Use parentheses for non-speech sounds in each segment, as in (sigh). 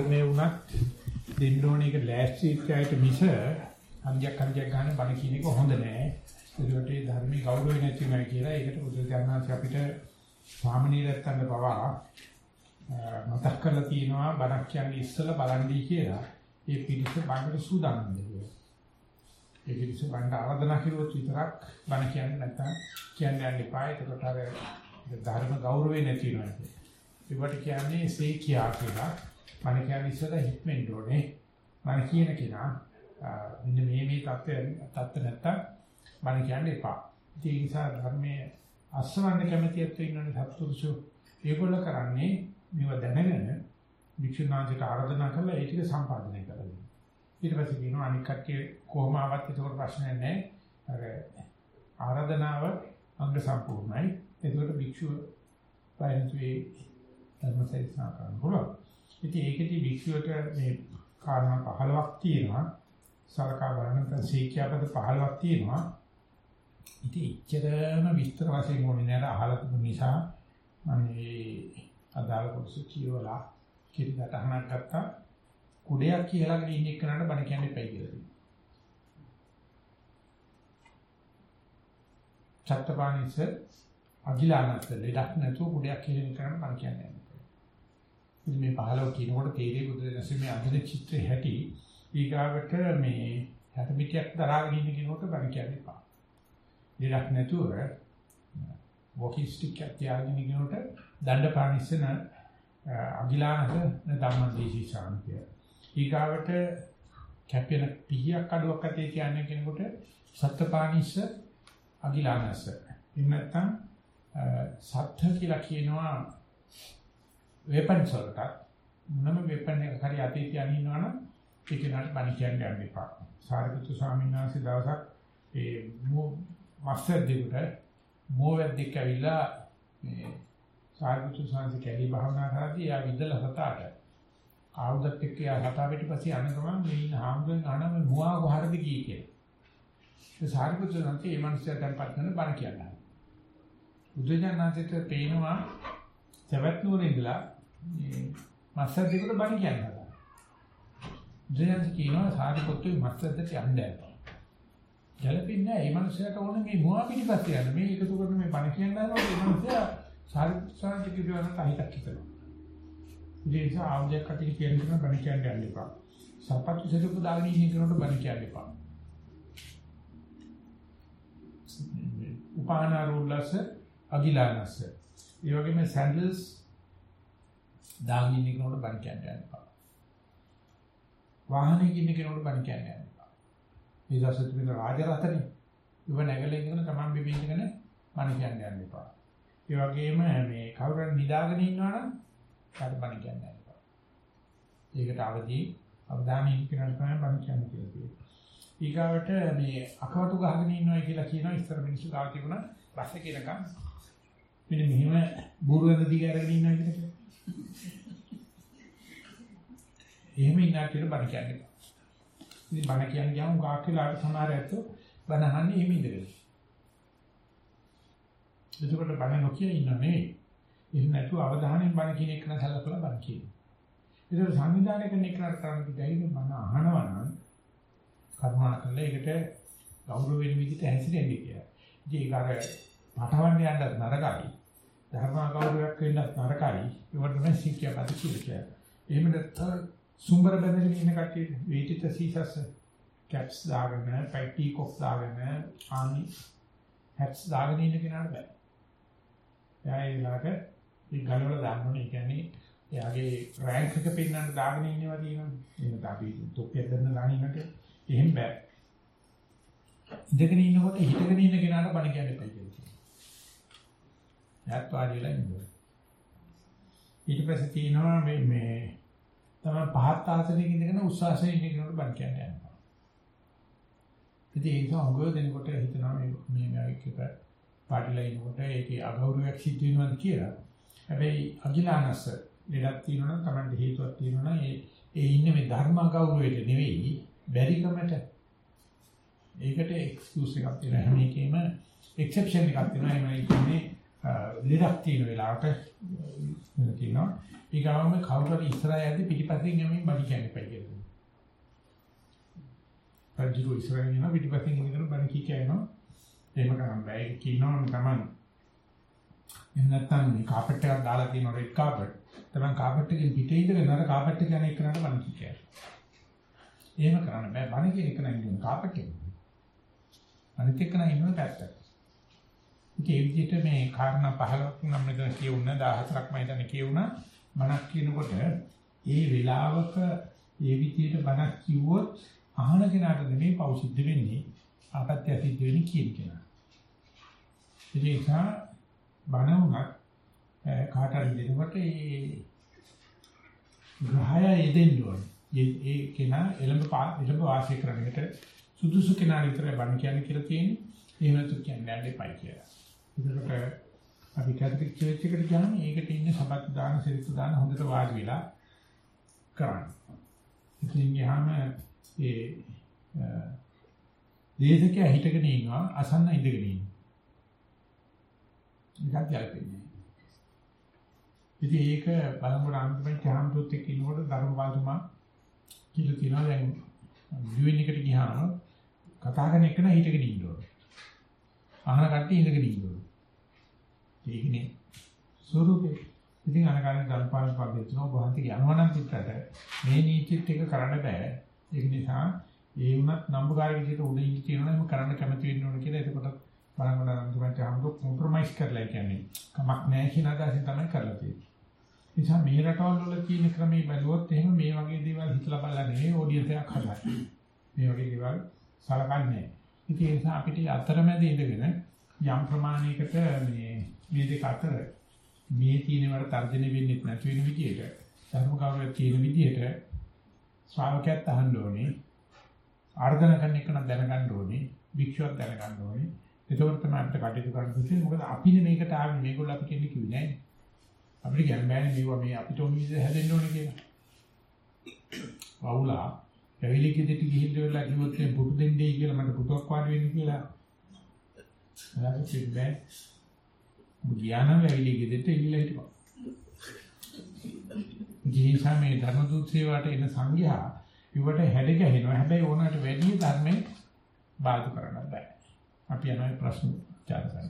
ධර්මයේ වුණත් දෙන්න ඕන එක ලෑස්තිච්චයට මිස අන්ජක් අන්ජක් ගන්න බණ කියන එක හොඳ නෑ. ඒකට ධර්මයේ ගෞරවය නැති වෙනවා කියලා ඒකට බුදුසසුනාංශ අපිට සාමනීරයන්ට පවා මතක් කරලා තියෙනවා බණක් කියන්නේ ඉස්සලා බලන්නේ කියලා. ඒ පිළිස බණට සූදානම් වෙනවා. ඒ පිළිස බණට ආරාධනා කරුවොත් විතරක් බණ කියන්නේ නැත්නම් කියන්නේ යන්න එපා. ඒකට අර ධර්ම ගෞරවය නැති වෙනවා. ඒකට කියන්නේ සීකියා කියලා. බණ කියන්නේ ඉස්සලා හිටෙන්න ඕනේ. බණ කියන කෙනා මෙන්න මේ මේ தත්ත්වය தත්ත්ව නැත්තම් බණ කියන්න එපා. ඒ නිසා ධර්මයේ අස්වන්න කැමැතියත් ඉන්නනේ සත්පුරුෂෝ ඒගොල්ල කරන්නේ මේව දැනගෙන වික්ෂුනාන්තයට ආරාධනා කරලා ඒ ටික සම්පාදනය කරගන්න. ඊට පස්සේ කියනවා අනික් කට්ටිය කොහොම ආවත් ඒක ප්‍රශ්නයක් නැහැ. අර ආරාධනාව අංග සම්පූර්ණයි. ඒකට භික්ෂුව පයින්තුවේ ධර්මසේනා කරන්න පුළුවන්. ඉතින් ඒකෙදි භික්ෂුවට මේ කාරණා 15ක් තියෙනවා. සලකා බලනකොට සීක්‍යාපද 15ක් තියෙනවා. ඉතින් ඉච්ඡරම විස්තර වශයෙන් ඕනේ නෑ අහලා තිබුණ නිසා මම මේ අදාළ කොටස කියවලා කිරිකට අහනක් ගත්තා. කුඩයක් කියලාගෙන ඉන්න එක්කනට බණ කියන්නේ පැයි කියලා දෙනවා. චත්තපානිස අගිලානත් ලෙඩක් නැතුව කුඩයක් කියලා කරන්න බණ කියන්නේ. ඉතින් මේ 15 කියනකොට තේරෙයි බුදුදහමේ මේ අදින චිත්‍රය හැටි ඊගාවට මේ හැට පිටියක් දරාගෙන ඉන්න කෙනෙකුට බණ කියන්න එපා. ලෙඩක් නැතුව වොකින් ස්ටික් එකක් තියාගෙන ඉන්න කෙනෙකුට දණ්ඩ පානිස්සන අගිලානක ධම්මදේශී ශාන්තිය. ඊගාවට කැපෙන පිහියක් අඩුවක් අතේ කියන්නේ කෙනෙකුට සත්පානිස්ස අගිලානස. එහෙම නැත්නම් සත්‍ය කියලා කියනවා වෙපන්ස් වලට මොනම වෙපන් එකක් හරි අතේ තියන් ඉන්නවනම් ඒක නට බණ කියන්න යන්න එපා. සාරිපුත්තු ස්වාමීන් වහන්සේ දවසක් ඒ මස්තර් දෙකට මෝවැද්දෙක් ඇවිල්ලා මේ සාරිපුත්‍ර සාන්ති කැලේ භාවනා කරද්දී යා විදලා හතාට ආවුදත් එක්ක යා හතා පිටිපස්සේ යන ගමන් මේ ඉන්න හාමුදුරන් අහන මේ මුවා කොහරද ගියේ කියලා. ඒ සාරිපුත්‍ර සාන්ති මේ මිනිස්සයා tempත් කරන බණ කියනවා. බුදුජානනාථට පේනවා සවැත් නුවර ඉඳලා මේ මස්සර් දෙකට බණ කියනවා. බුදුජානක කියනවා සාරිපුත්‍රයි මස්සර්ට යන්න යනවා. ගැළපෙන්නේ නැහැ. මේ මිනිස්සයාට ඕනේ මේ මුවා පිටිපස්සේ යන්න. මේ එකතු කරන මේ බණ කියනවා මේ මිනිස්සයා සාරිපුත්‍රයන්ට කිව්වම කහිතක් හිතනවා. ඒ නිසා ආවදයක් කටින් කියන කෙනා බණ කියන්න යන්න එපා. සපත්තු සෙදපු දාගෙන ඉන්න කෙනාට බණ කියන්න එපා. උපානාරෝල්ලස අගිලානස. ඒ වගේම සැන්ඩල්ස් දාගෙන ඉන්න කෙනාට බණ කියන්න යන්න එපා. වාහනේ ඉන්න කෙනාට බණ කියන්න යන්න එපා. මේ දවස්වල තිබෙන රාජරතනේ ඉව නැගලා ඉඳගෙන තමන් බිබින්දගෙන බණ කියන්න යන්න එපා. ඒ වගේම මේ කවුරුන් නිදාගෙන ඉන්නවා නම් කාට බණ කියන්නේ නැහැ. ඒකට අවදි අවධානය යොමු කරන්න තමයි බණ කියන්නේ කියලා කියනවා. ඊගාවට මේ අකවටු ගහගෙන ඉන්නවා කියලා කියනවා ඉස්සර මිනිස්සු ගාව තිබුණා බස් එකේ නකම් මෙන්න මෙහෙම බూరుවෙන් දිග අරගෙන ඉන්නවා කියලා. එහෙම ඉන්නා කියලා බණ කියන්නේ. ඉතින් බණ කියන්නේ ගියාම ගාක් කියලා සමහර ඇත්තෝ බණ අහන්නේ එහෙම ඉඳගෙන. එතකොට බණ නොකිය ඉන්න නෙවෙයි. එහෙම නැතුව අවධානයෙන් බණ කියන එක නම් සැලකලා බණ කියනවා. ඒතර සංවිධානය කරන එක කරන්න දෙයින් බණ අහනවා නම් කරුණා කරලා ඒකට ගෞරව වෙන විදිහට හැසිරෙන්න කියලා. ඉතින් ඒක අර පටවන්න යන්න නරකයි. ධර්ම ගෞරවයක් වෙන්න නරකයි. ඒවට තමයි ශික්ෂා පද කියලා. එහෙම නැත්නම් සුඹර බඳගෙන ඉන්න කට්ටිය වේටිත සීසස් කැප්ස් දාගෙන, පැටි කොක් දාගෙන, ආනි හැට්ස් දාගෙන ඉන්න කෙනාට බෑ. එයා ඒ වෙලාවට මේ ගලවලා දාන්න ඕනේ. ඒ කියන්නේ එයාගේ රෑන්ක් එක පෙන්වන්න දාගෙන ඉන්නවා කියනවා. එහෙනම් අපි තොප්පියක් ගන්න ගානින්නට එහෙම බෑ. ඉඳගෙන ඉන්නකොට හිටගෙන ඉන්න කෙනාට බණ කියන්න එපා කියලා. එයාත් වාඩි වෙලා ඉන්නවා. ඊට පස්සේ තියෙනවා මේ මේ තමයි පහත් ආසනයක ඉඳගෙන උස්සාසනයේ ඉන්න කෙනාට බණ කියන්න යනවා. ඉතින් ඒක හොඟ දෙනකොට හිතනවා මේ මේ මේක පාටිලා ඉනකොට ඒකේ අගෞරවයක් සිද්ධ වෙනවද කියලා. හැබැයි අගිලානස ලෙඩක් තියෙනවා නම් Tamante හේතුවක් තියෙනවා නම් ඒ ඒ ඉන්නේ මේ ධර්ම අගෞරවයට නෙවෙයි බැරිකමට. ඒකට එක්ස්කියුස් එකක් තියෙනවා. හැම එකෙම එක්සෙප්ෂන් එකක් තියෙනවා. එහෙමයි කියන්නේ ලෙඩක් තියෙන වෙලාවට තියෙනවා. ඊගාවම කවුරු හරි ඉස්සරහ යද්දි පිටිපස්සෙන් යමින් බඩි කියන්නේ පයි කියලා. රජු ඉස්සරහින් යනවා පිටිපස්සෙන් ඉඳගෙන බණ කී කියනවා. එහෙම කරන්න බෑ. ඒක කියනවා තමයි. එහෙම නැත්නම් මේ කාපට් එකක් දාලා තියෙන රෙඩ් කාපට්. තමයි කාපට් එකෙන් පිටේ ඉඳගෙන අර කාපට් එක යන එකනට බණ කී කියනවා. එහෙම කරන්න බෑ. බණ කියන එක නම් ඉන්නේ කාපට් එකේ. අනිත් එක නම් ඉන්නේ පැත්තට. ඉතින් ඒ විදිහට මේ කාරණා 15ක් නම් මෙතන කියුණා 14ක් මම හිතන්නේ කියුණා. බණක් කියනකොට ඒ වෙලාවක ඒ විදිහට බණක් කිව්වොත් අහන කෙනාට නෙමෙයි පව් සිද්ධ වෙන්නේ ආපත්‍ය සිද්ධ වෙන්නේ කියන කෙනා. ඒ නිසා බණ උනත් කාට හරි දෙනකොට ඒ ග්‍රහය යෙදෙන්න ඕනේ. ඒ කෙනා එළඹ එළඹ වාසය කරන එකට සුදුසු කෙනා විතරයි බණ කියන්නේ කියලා තියෙන්නේ. එහෙම නැතු කියන්නේ නැහැ දෙපයි කියලා. ඒකට අපි කැතරික් චර්ච් එකට ගියාම ඒකට ඉන්නේ සබත් දාන සිරිත දාන හොඳට වාඩි වෙලා කරන්නේ. ඉතින් ගියාම ඒ දේශකයා හිටගෙන ඉන්නවා අසන්න ඉඳගෙන ඉන්නවා. නිකන් ගැලපෙන්නේ. ඉතින් ඒක බලමුර අන්තිමට හම්දුත් එක්ක ඉන්නකොට ධර්මපාලතුමා කියලා කියනවා දැන් දිවෙන් එකට ගියාම කතා කරන එක නා හිටගෙන ඉන්න ඕනේ. අහන කට්ටිය ඉඳගෙන ඉන්න ඕනේ. ඒකනේ ස්වරූපේ. ඉතින් අනකාරයෙන් ධර්මපාල පද්ධතිය වහන්සේ යනවා නම් පිටරට මේ නීතිත් එක කරන්න බෑ. ඒක නිසා ඒ වුණත් නම්බුකාර විදිහට උඩ ඉඳී තියෙනවා නම් කරන්න කැමති වෙන්න ඕන කියලා එතකොට බලන්න අන්තිමට හම්දු කොම්ප්‍රොමයිස් කරලා කියන්නේ කමක් නැහැ කියන අදහසින් තමයි කරලා තියෙන්නේ. නිසා මේ රටවල් වල තියෙන ක්‍රමයේ බැලුවොත් එහෙම මේ වගේ දේවල් හිතලා බලලා නෙවෙයි ඔඩියන්ස් එකක් හදන්නේ. මේ වගේ දේවල් සලකන්නේ. ඉතින් ඒ නිසා අපිට අතරමැද ඉඳගෙන යම් ප්‍රමාණයකට මේ මේ දෙක අතර මේ තියෙනවට තර්ජනය වෙන්නේ නැති වෙන විදිහට ධර්ම කවුරුත් තියෙන විදිහට ශ්‍රාවකයත් අහන්න ඕනේ. ආර්ධන කරන එක නම් දැනගන්න ඕනේ. භික්ෂුවක් දැනගන්න ඕනේ. ඒකවල තමයි අපිට කටයුතු කරන්න පුළුවන්. මොකද අපිනේ මේකට ආවේ මේගොල්ලෝ අපි කියන්නේ කිව්වේ නෑනේ. අපිට කියන්න බෑනේ මේවා මේ අපිට ඕන විදිහට හැදෙන්න ඕනේ කියලා. වවුලා පැවිලි කිදිට ගිහින් වෙලා කිව්වොත් මේ පුතු දෙන්නේ කියලා මට පුතුවක් වාඩි වෙන්න කියලා. එයාට කිව්වේ බෑ. ගියානම් පැවිලි කිදිට ඉල්ලලා හිටපන්. ජීසා මේ ධර්ම දුත් සේවාවට එන සංඝයා ඉවට හැඩ ගැහෙනවා. හැබැයි ඕනකට වැඩි ධර්මේ බාධා කරන්න බෑ. අපි යනවා ප්‍රශ්න චාරසන්.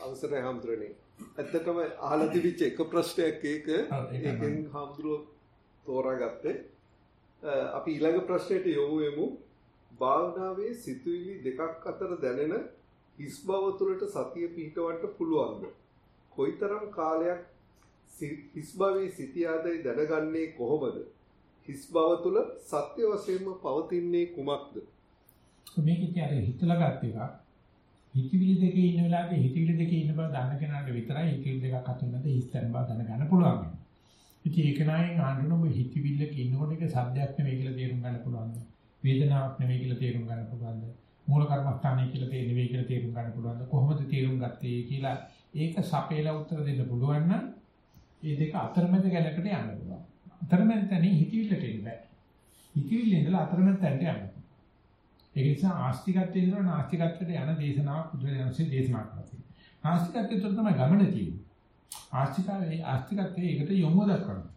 අවසරයි හම්දුරනේ. ඇත්තටම අහලා තිබිච්ච එක ප්‍රශ්නයක් ඒක ඒකෙන් හම්දුරෝ තෝරාගත්තේ. අපි ඊළඟ ප්‍රශ්නයට යොමු වෙමු. භාවනාවේ සිතුවිලි දෙකක් අතර දැනෙන හිස් බව තුළට සතිය පිහිටවන්න පුළුවන්ද? කොයිතරම් කාලයක් හිස් භවයේ සිටියාදයි දැනගන්නේ කොහොමද? හිස් භව තුල සත්‍ය වශයෙන්ම පවතින්නේ කුමක්ද? මේක ඉතින් අර හිතලා ගත්ත එක. හිතවිලි දෙකේ ඉන්න වෙලාවේ හිතවිලි දෙකේ ඉන්න බව දන්න කෙනාට විතරයි හිතවිලි දෙකක් අතර නැද හිස්තන බව දැනගන්න පුළුවන්. ඉතින් ඒක නයින් ආඳුන ඔබ හිතවිල්ලක ඉන්නකොට ඒක සද්දයක් නෙවෙයි කියලා තේරුම් ගන්න පුළුවන්ද? වේදනාවක් නෙවෙයි කියලා තේරුම් ගන්න පුළුවන්ද? මූල කර්මස්ථානය කියලා තේ නෙවෙයි කියලා තේරුම් ගන්න පුළුවන්ද? කොහොමද තේරුම් ගත්තේ කියලා ඒක සපේලා උත්තර දෙන්න පුළුවන් නම් මේ දෙක අතරමැද ගැලකට යන්න පුළුවන්. අතරමැද තැනින් හිතවිල්ලට එන්න බෑ. හිතවිල්ල ඉඳලා අතරමැද තැනට යන්න. ඒ නිසා ආස්තිකත්වයේ ඉඳලා නාස්තිකත්වයට යන දේශනාවක් බුදුරජාණන්සේ දේශනා කරලා තියෙනවා. නාස්තිකත්වයේ තුළ තමයි ගමන තියෙන්නේ. ආස්තිකයේ ආස්තිකත්වයේ ඒකට යොමු දක්වනවා.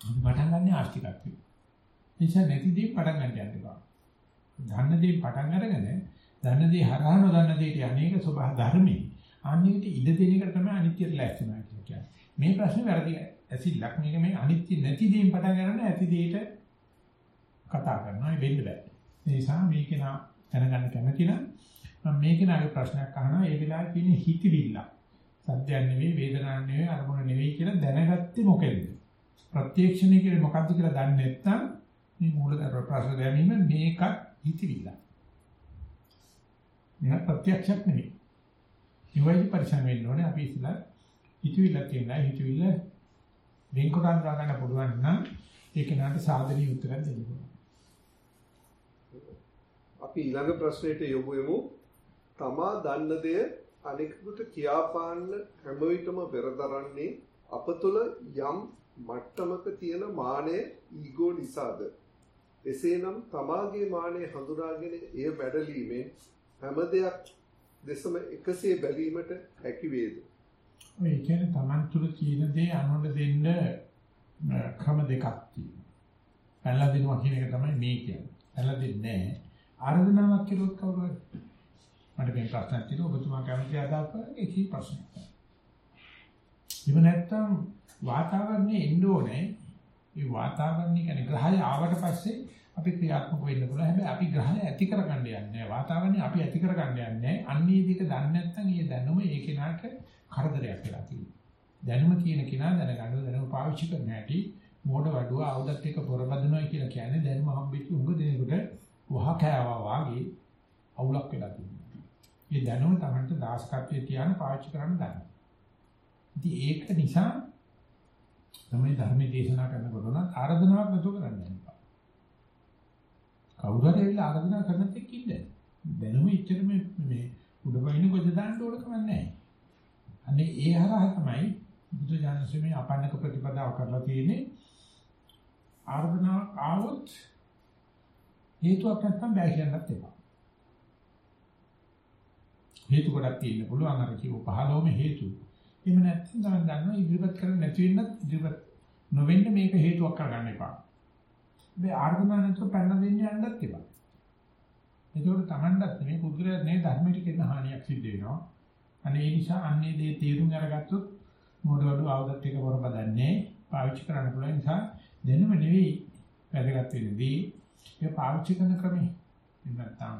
පටන් ගන්න ආස්තිකත්වය. නිසා නැති දේ පටන් ගන්න යන්න බෑ. දන්න දේ පටන් අරගෙන දන්න දේ හරහා නොදන්න දේට අනේක ස්වභාව ධර්මී. අනිත් ඉඩ දෙන එක තමයි අනිත්‍යයට ලැස්තිනවා කියන්නේ. මේ ප්‍රශ්නේ වැරදි ඇසිල්ලක් මේක මේ අනිත්‍ය නැති දේෙන් පටන් ගන්න ඇති දෙයට කතා කරනවා ඒ වෙන්න බෑ. ඒ නිසා මේක නා දැනගන්න කැමති නම් මම මේක නාගේ ප්‍රශ්නයක් අහනවා ඒ වෙලාවේ තියෙන හිතවිල්ල. සත්‍යයක් නෙවෙයි වේදනාවක් නෙවෙයි අරමුණ නෙවෙයි කියලා දැනගත්තේ මොකෙන්ද? ප්‍රත්‍යක්ෂණය කියන්නේ මොකක්ද කියලා දන්නේ නැත්නම් මේ මූලධර්ම ප්‍රශ්න දැනීම මේකත් හිතවිල්ල. මේක ප්‍රත්‍යක්ෂයක් නෙවෙයි. ඉවයි පරිසම් වෙන්න ඕනේ අපි ඉස්සලා හිතවිල්ල තියෙනවා හිතවිල්ල වෙන්කොට අඳුරා ගන්න පුළුවන් නම් ඒක නට සාධනීය උත්තරයක් දෙන්න පුළුවන්. අපි ඊළඟ ප්‍රශ්නෙට යොමු වෙමු. තමා දන්න දෙය අනෙකුට කියාපාන්න හැම විටම පෙරදරන්නේ අප තුළ යම් මට්ටමක තියෙන මානය ඊගෝ නිසාද? එසේනම් තමාගේ මානය හඳුනාගෙන එය මැඩලීමෙන් හැම දෙයක් දෙසම එකසේ බැලීමට හැකි වේද? ඔය කියන්නේ Taman තුල කියන දේ අනුන්ට දෙන්න ක්‍රම දෙකක් තියෙනවා. පැනලා දෙනවා කියන එක තමයි මේ කියන්නේ. පැනලා දෙන්නේ නැහැ. ආරාධනාවක් කළොත් කවුරු හරි මට මේ ප්‍රශ්නයක් තියෙනවා ඔබතුමා කැමති අදහස් කරන්නේ ඒකී ප්‍රශ්නයක්. ඉව නැත්තම් වාතාවරණයේ එන්න ඕනේ. ඒ වාතාවරණය කියන්නේ ග්‍රහය ආවට පස්සේ අපි ක්‍රියාත්මක වෙන්න පුළුවන්. හැබැයි අපි ග්‍රහය ඇති කරගන්න යන්නේ නැහැ. වාතාවරණය අපි ඇති කරගන්න යන්නේ නැහැ. අන්නේ දෙක දන්නේ නැත්නම් ඒ දැනුම ඒ කෙනාට කරදරයක් වෙලා තියෙනවා. දැනුම තියෙන කෙනා දැනගන්න දැනුම පාවිච්චි කරන්න ඇති මෝඩ වඩුව ආයුධත් එක්ක පොරබදිනවා කියලා කියන්නේ දැනුම හම්බෙච්ච උඟ දෙනෙකුට වහ කෑවා වාගේ අවුලක් වෙලා තියෙනවා. මේ දැනුම තමයි දායකත්වයේ තියාන පාවිච්චි කරන්න දන්නේ. ඉතින් ඒක නිසා තමයි ධර්මයේ දේශනා කරනකොට උනත් ආරාධනාවක් නතු කරන්නේ නැහැ. කවුරු හරි ඇවිල්ලා ආරාධනා කරනත් එක්ක ඉන්න. දැනුම ඉච්චර මේ මේ උඩපයින් ගොඩ දාන්න ඕන කම නැහැ. අනේ ඒ හරහා තමයි බුදු දානසමේ අපන්නක ප්‍රතිපදාව කරලා තියෙන්නේ. ආරාධනාවක් ආවොත් හේතුවක් නැත්නම් බෑ කියන්නත් එපා. හේතු කොටක් තියෙන්න පුළුවන් අර කිව්ව 15ම හේතු. එහෙම නැත්නම් තමයි දන්නවා ඉදිරිපත් කරන්න නැති වෙන්නත් ඉදිරිපත් නොවෙන්න මේක හේතුවක් කරගන්න එපා. මේ ආර්ගුමන්ට් නැතුව පැන දෙන්න යන්නත් එපා. ඒකෝට Tamanටත් මේ පුදුරයක් නේ ධර්මයට කියන හානියක් සිද්ධ වෙනවා. අනේ ඒ නිසා අන්නේ දේ තේරුම් අරගත්තොත් මොඩවලු ආවදත් එක වරබදන්නේ පාවිච්චි කරන්න පුළුවන් නිසා දෙන්නම නෙවෙයි වැදගත් වෙන්නේ. ඒක පාවිච්චි කරන ක්‍රමය. නැත්නම්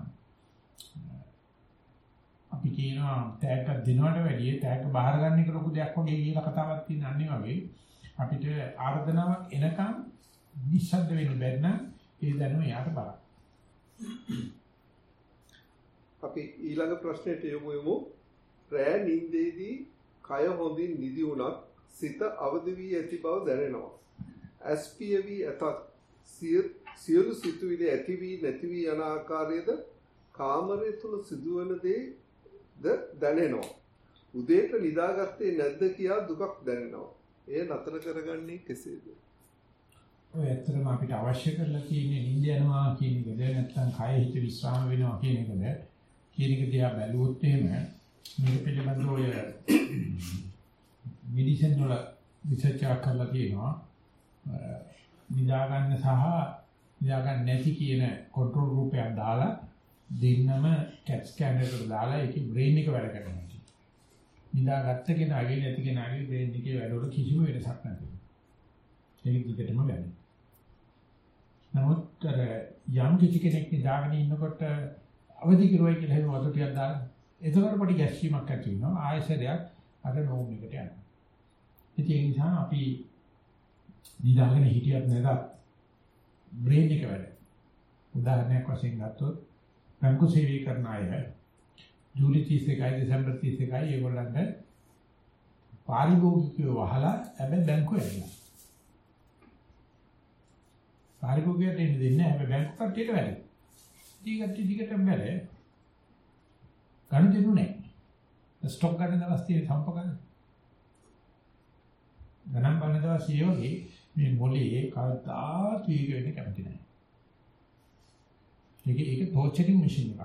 අපි කියනවා තෑග්ගක් දෙනවට වැඩිය තෑග්ග බාර ගන්න එක ලොකු දෙයක් වගේ කියලා කතාවක් තියෙන අන්නේ වගේ අපිට ආර්දනාවක් එනකම් නිශ්ශබ්ද වෙන්න බැරි නම් ඒ දැනුම යාට බලන්න. අපි ඊළඟ ප්‍රශ්නෙට යමු යමු. රෑ නිින්දේදී කය හොඳින් නිදි වුණත් සිත අවදි වී ඇති බව දැනෙනවා. ඇස්පිය වී ඇතත් සියලු සිතුවිලි ඇති වී නැති වී යන ආකාරයේද කාමරය තුල සිදුවන දේද දැනෙනවා. උදේට නිදාගත්තේ නැද්ද කියා දුකක් දැනෙනවා. එය නතර කරගන්නේ කෙසේද? ඔය ඇත්තටම අපිට අවශ්‍ය කරලා තියෙන්නේ නිින්ද යනවා කියන එකද නැත්නම් කය හිත විශ්‍රාම වෙනවා කියන එකද කියන එක දිහා බැලුවොත් එහෙම මේක පිළිබඳව ඔය (coughs) මෙඩිසින් වල රිසර්ච් එකක් කරලා තියෙනවා නිදා ගන්න සහ නිදා ගන්න නැති කියන කන්ට්‍රෝල් ගෲපයක් දාලා දෙන්නම කැට් ස්කෑනර් එකට දාලා ඒකේ බ්‍රේන් එක වැඩ කරනවා. නිදා ගත්ත කෙනාගේ නැති කෙනාගේ බ්‍රේන් එකේ වැඩවල කිසිම වෙනසක් නැහැ. ඒක දිගටම වැඩි. නමුත් අර යම් කිසි කෙනෙක් නිදාගෙන ඉන්නකොට අවදි කරුවයි කියලා හිතුව වතු ටිකක් දාලා එතකොට පොඩි ගැස්සීමක් ඇති වෙනවා ආයසරයක් අර නෝම් එකට යනවා. ඉතින් ඒ නිසා අපි නිදාගෙන හිටියත් නැතත් බ්‍රේන් එක වැඩ. උදාහරණයක් වශයෙන් ගත්තොත් බැංකු සේවය කරන අය ජූලි 31 දෙසැම්බර් 31 ඒගොල්ලන්ට පාරිභෝගිකව වහලා හැබැයි බැංකුව ඇවිල්ලා. පාරිභෝගිකයට එන්න දෙන්නේ නැහැ හැබැයි බැංකු කට්ටියට වැඩ. ඊගට ටිකටම වැඩ. ගණන් දෙන්නු නැහැ. ස්ටොක් ගන්න දවස් තියෙන සම්ප ගන්න. ගණන් බලන දවස් ඊයෝගේ මේ මොලේ කවදාත් වීග වෙන්න කැමති නැහැ. ඒක ඒක ටෝචරින් මැෂින් එකක්.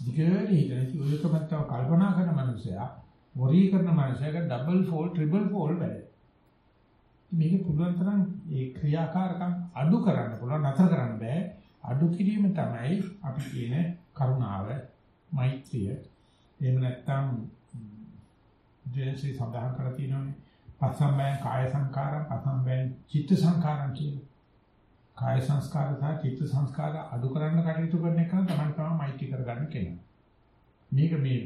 දිගට හිතන ඔයකමත් තව කල්පනා කරන මනුස්සයා වොරි කරන මනුස්සයාට ඩබල් ෆෝල් ට්‍රිපල් ෆෝල් වැඩ. මේක පුළුවන් තරම් ඒ ක්‍රියාකාරකම් අඩු කරන්න පුළුවන් නතර කරන්න බෑ. අඩු කිරීම තමයි අපි කියන කරුණාව, මෛත්‍රිය. එහෙම නැත්නම් ජේසි සඳහන් කරලා තියෙනවානේ. පසම්බයං කාය සංකාරං, පසම්බයං චිත්ත සංකාරං කියලා. කාය සංස්කාර සහ චිත්ත සංස්කාර අඩු කරන්න කටයුතු කරන එක තමයි තමයි මෛත්‍රී කරගන්න කෙනා. මේක මේ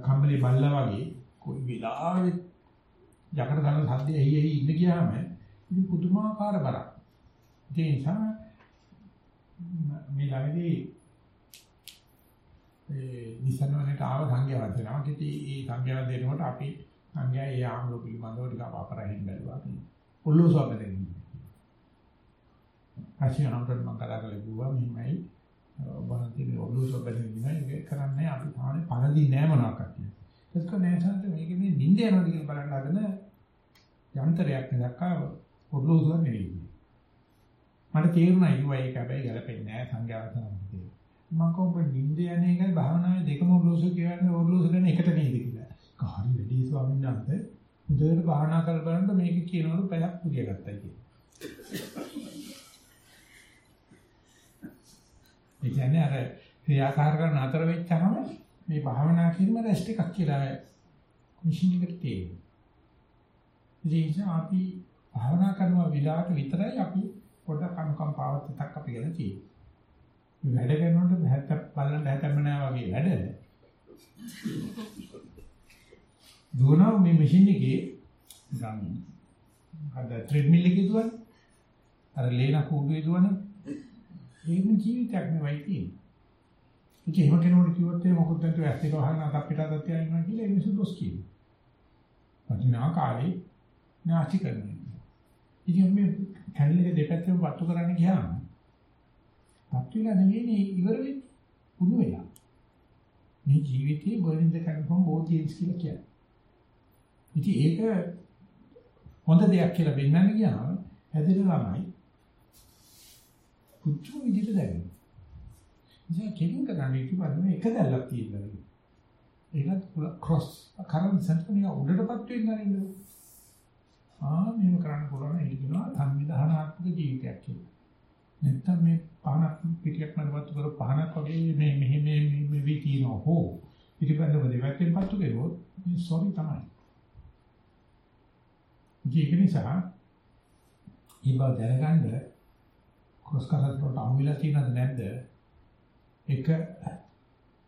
කම්බලේ බල්ලා වගේ කොයි වෙලාවෙ යකඩ ගන්න සද්දේ එහි එහි ඉන්න ගියාම ඉතින් පුදුමාකාර බරක්. ඒ නිසා මේ ළඟදී ඒ නිසනවලට ආව සංඝයා වහන්සේලා. ඉතින් ඒ සංඝයා දෙනකොට අපි සංඝයා ඒ ආම්ලෝ පිළිබඳව ටිකක් අපරහින් බැලුවා. ඔල්ලෝසුව බෙදෙන්නේ. පස්සේ අහකට මම කතා කරලා කිව්වා මෙහෙමයි බලන්න තියෙන ඔලුව බැලුවේ ඒක කරන්නේ අපි තානේ පළදී නෑ මොනවාක්ද කියන්නේ. ඒක නෑ සන්ත මේක මේ නිින්ද යනවා කියලා බලන්න හදන යන්ත්‍රයක් නදක්කා ඔලුව නෙවෙයි. මට තේරුණා ඒක ඒක හැබැයි ගැලපෙන්නේ නෑ සංඥාවතන මම කොහොමද නිින්ද යන එකයි භාවනාවේ දෙකම ඔරලෝසු කියන්නේ ඔරලෝසු ගැන එකට නේද කියලා. කාරි වැඩි ස්වාමීන් වහන්සේ උදේට භාවනා කර බලන්න මේක කියනවලු පැයක් පුදිය ගත්තා කියලා. ඒ කියන්නේ අර ක්‍රියාකාරකම් නතර වෙච්චාම මේ භාවනා කිරීම රෙස්ට් එකක් කියලා මිෂින් එකට තියෙනවා. ඉතින් අපි භාවනා කරන විලාට විතරයි අපි පොඩ්ඩක් අනුකම්පාවත් එකක් අපි ගැන තියෙන්නේ. වැඩ කරනකොට බහැත්ත බලන්න හැතැම්ම නෑ වගේ වැඩ. දුවනවා මේ මැෂින් එකේ නිකන් අද ට්‍රෙඩ්මිල් එකේ දුවන අර ලේන කූඩුවේ දුවන ඒකම ජීවිතයක් නෙවෙයි තියෙන්නේ. ඉතින් එහෙම කෙනෙකුට කිව්වොත් ඒ මොකද නැතුව ඇස් දෙක වහගෙන අතක් පිටත් අතක් යනවා කියලා ඒ මිනිස්සු දොස් කියනවා. වටිනා කාලේ නාචි කරනවා. ඉතින් මේ කැලේ දෙපැත්තම වට්ටු කරන්න ගියාම පත් වෙලා නෙවෙයි ඉවර වෙන්නේ. කුණු වෙලා. මේ ජීවිතයේ බර්නින් ද කන්ෆර්ම් බෝධියස් කියලා කියන්නේ. ඉතින් ඒක හොඳ දෙයක් කියලා වෙන්නන්න ගියාම හැදෙන ළමයි පුච්චු විදිහට දැනෙනවා. ඉතින් කෙලින් කරන්නේ කිව්වම එක දැල්ලක් තියෙනවා. ඒකත් ක්‍රොස් කරන් සෙන්ටර් උඩටපත් වෙන්න නේද? ආ මෙහෙම කරන්න පුළුවන් ඒක කියනවා සංවිධානාත්මක ජීවිතයක් කියලා. නැත්තම් මේ පහනක් පිටියක් නඩවත්තු කර පහනක් වගේ මේ මෙහෙ මේ මේ වී තියෙනවා හෝ පිටිපස්සම දෙවැත්තෙන් පත්තු කෙරුවොත් මේ සෝරි තමයි. ඒක නිසා ඊබව දැනගන්න ක්‍රොස් කරද්දී අහුවිලා තියෙනවද නැද්ද? එක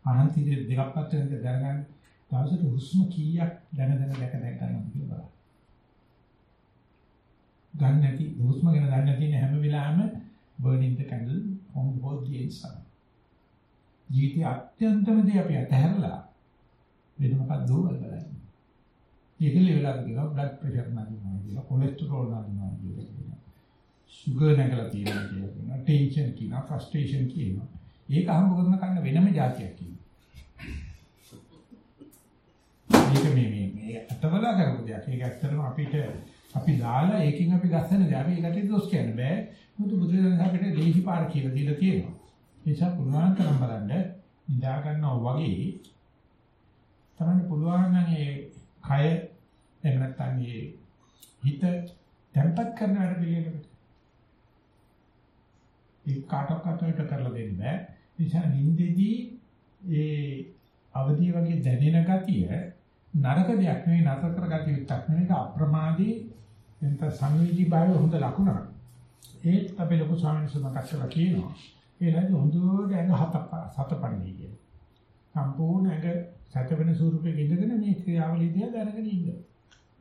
අනන්ති දෙකක් පස්සෙන් දැනගන්න දවසට හුස්ම කීයක් දැන දැන දැක දැක ගන්නවා කියලා බලන්න. ගන්න නැති හුස්ම ගැන දන්නේ නැති හැම වෙලාවෙම burning the candle on both the ends. ජීවිතය අත්‍යන්තම දේ අපි අතහැරලා වෙන මොකක්ද බලන්නේ. ඒකල වෙලාවක කියනවා බ්ලඩ් ප්‍රෙෂර් නදිනවා කියලා, කොලෙස්ටරෝල් නදිනවා කියලා. සුගර් නැගලා තියෙනවා කියලා කියනවා. ටෙන්ෂන් කියනවා, ෆ්‍රස්ට්‍රේෂන් කියනවා. ඒක හම්බ කරන කන්න වෙනම જાතියක් කියනවා. මේක මේ මේ මේ අතවලා කරපු දෙයක්. ඒක ඇත්තටම අපිට අපි දාලා ඒකෙන් අපි ගස්සන දේ අපි ඒකට දොස් කියන්න බෑ. මොකද බුදුරජාණන් අපිට දේහි පාර කියලා දීලා තියෙනවා. ඒ නිසා පුළුවන් තරම් බලන්න නිදා ගන්නවා වගේ තමයි පුළුවන් නම් ඒ කය එහෙම නැත්නම් මේ හිත tempat කරන වැඩ පිළිවෙලකට ඒ කාටවත් අතට කරලා දෙන්න බෑ. නිසා නිින්දෙදී ඒ අවදි වගේ දැනෙන ගතිය නරක දෙයක් නෙවෙයි නතර කරගatiya යුක්තක් නෙවෙයි අප්‍රමාදී එතන සංවේදී භාවය හොඳ ලකුණක්. ඒත් අපේ ලොකු ස්වාමීන් වහන්සේ මතක් කරලා කියනවා ඒලයි හොඳට ඇඟ හතප සතපන්නේ කියන. සම්පූර්ණ ඇඟ සැත වෙන ස්වරූපයක ඉඳගෙන මේ ක්‍රියාවලිය දිහා දැනගෙන ඉන්න.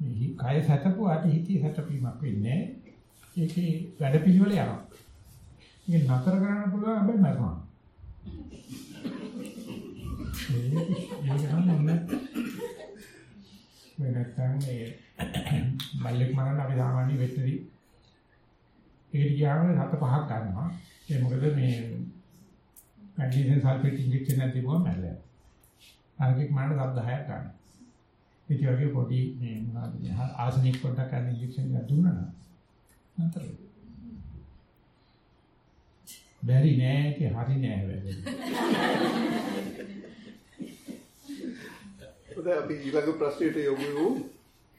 මේ කය සැතපුවාට හිතේ සැතපීමක් වෙන්නේ ඒකේ වැඩපිළිවෙල යනවා. මේක නතර කරන්න පුළුවන් හැබැයි මරනවා. ඒක ඒක නම් මේ නැත්තම් මේ බල්ලෙක් මරන්න අපි සාමාන්‍ය වෙටරි ඒකට ගියාම සත පහක් ගන්නවා. ඒ මොකද මේ මැග්නීසියම් සල්ෆේට් ඉන්ජෙක්ෂන් එකක් දීපුවම මැරෙලා. අරගෙක් මරන්න සත් 10ක් ගන්නවා. ඒක වගේ පොඩි මේ මොනවද ආසනික් පොඩ්ඩක් ගන්න ඉන්ජෙක්ෂන් එකක් දුන්නා නම් නතර බැරි නෑ කි හරි නෑ වැඩේ. අපි ඊළඟ ප්‍රශ්නෙට යමු වූ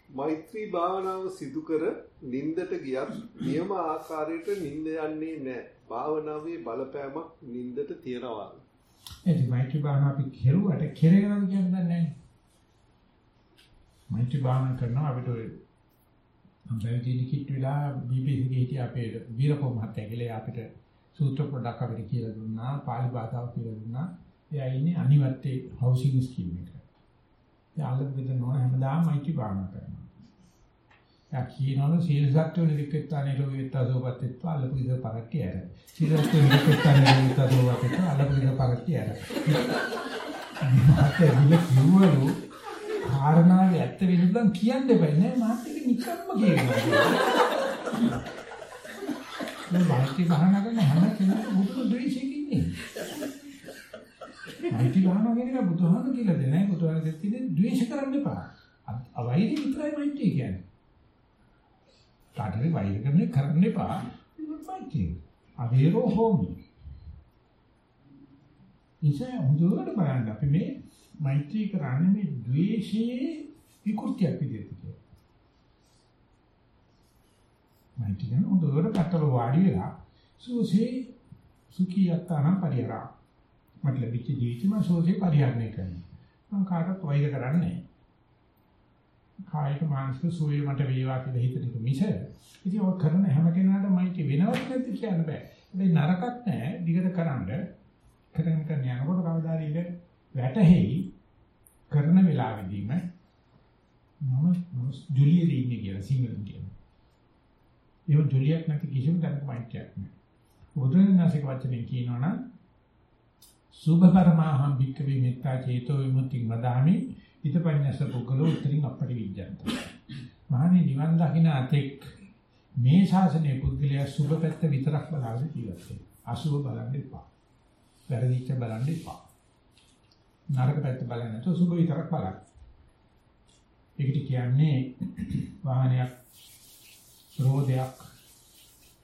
මෛත්‍රී භාවනාව සිදු කර නින්දට ගියත් නියම ආකාරයට නින්ද යන්නේ නැහැ. භාවනාවේ බලපෑමක් නින්දට තියනවා. ඒ මෛත්‍රී භාවනාව අපි කෙරුවට කෙරෙනවද කියන්නේ නැහැ. මෛත්‍රී භාවනා කරනවා අපිට ඔය අම්බැවිදි කිට් වෙලා එකේ හිටිය අපේ වීරකෝ මහත්තයා කියලා අපිට සූත්‍ර පොඩක් අපිට කියලා දුන්නා, පාලි භාෂාව කියලා දුන්නා. එයා ඉන්නේ අනිවත්තේ හවුසිං ස්කීම් එක. යාළුවෝ බෙදනවා හැමදාම මෛත්‍රී භාවනා කරනවා. යා කියනවලු සීල සත්‍යෝ නිරිකෙත්තානේ ලෝකෙත්තා සෝපත්ත්වා අල්ලපු ඉද පරක්ටි ඇර. සීල සත්‍යෝ නිරිකෙත්තානේ ලෝකෙත්තා සෝපත්ත්වා අල්ලපු ඉද පරක්ටි ඇර. මාතේ විල කිව්වලු කාරණාවේ ඇත්ත වෙනනම් කියන්න බෑ නෑ මාත් එක නිකම්ම කියනවා. මේ වාස්ති බහනා කරන හැම කෙනෙකුම බුදු ද්වේෂයෙන් ඉන්නේ. මෛත්‍රී භාවනා කියන්නේ බුදුහාම කියලා දෙන්නේ බුදුහාම දෙන්නේ ද්වේෂ කරන්න එපා. අවෛරී විතරයි මෛත්‍රී කියන්නේ. කාටරි වෛර කරන්නේ කරන්න එපා. මෛත්‍රී. අවේරෝ හෝමි. ඉතින් හොඳට බලන්න අපි මේ මෛත්‍රී කරන්නේ මේ ද්වේෂයේ විකෘතියක් විදිහට කියලා. මෛත්‍රී කරන හොඳට කතර වාඩි වෙලා සෝසේ සුඛියත්තානම් පරිහරා. මට ලැබිච්ච ජීවිතේ මම සෝසේ පරිහරණය කරනවා. මම කාටවත් වෛර කරන්නේ නැහැ. කායික මානසික සුවේ මට වේවා කියලා හිතන එක මිස ඉතින් ඔය කරන හැම කෙනාටම මෛත්‍රී වෙනවත් නැති කියන්න බෑ. ඒ නරකක් නැහැ. දිගට කරන්ඩ කරගෙන කරන යනකොට කවදාද ඉඳ වැටහෙයි කරන වෙලාවෙදීම මම ජුලියෙදි ඉන්නේ කියලා සිංහලෙන් කියනවා. ඒක ජුලියක් නැති කිසිම දැනක මෛත්‍රියක් නෑ. බුදුරජාණන්සේක වචනේ කියනවනම් සුභ පරමාහම් භික්ඛවේ මෙත්තා චේතෝ විමුක්තිං වදාමි ඊතපඤ්ඤස පුකලෝ උත්තරින් අපටි විජ්ජන්ත. මහණේ නිවන් දකින්න අතෙක් මේ ශාසනයේ පුද්ගලයා සුභ පැත්ත විතරක් බලාගෙන ජීවත් වෙනවා. අසුභ බලන්න එපා. වැරදිච්ච බලන්න එපා. නරක පැත්ත බලන්න නැතුව සුභ විතරක් බලන්න. ඒකට කියන්නේ වාහනයක් රෝදයක්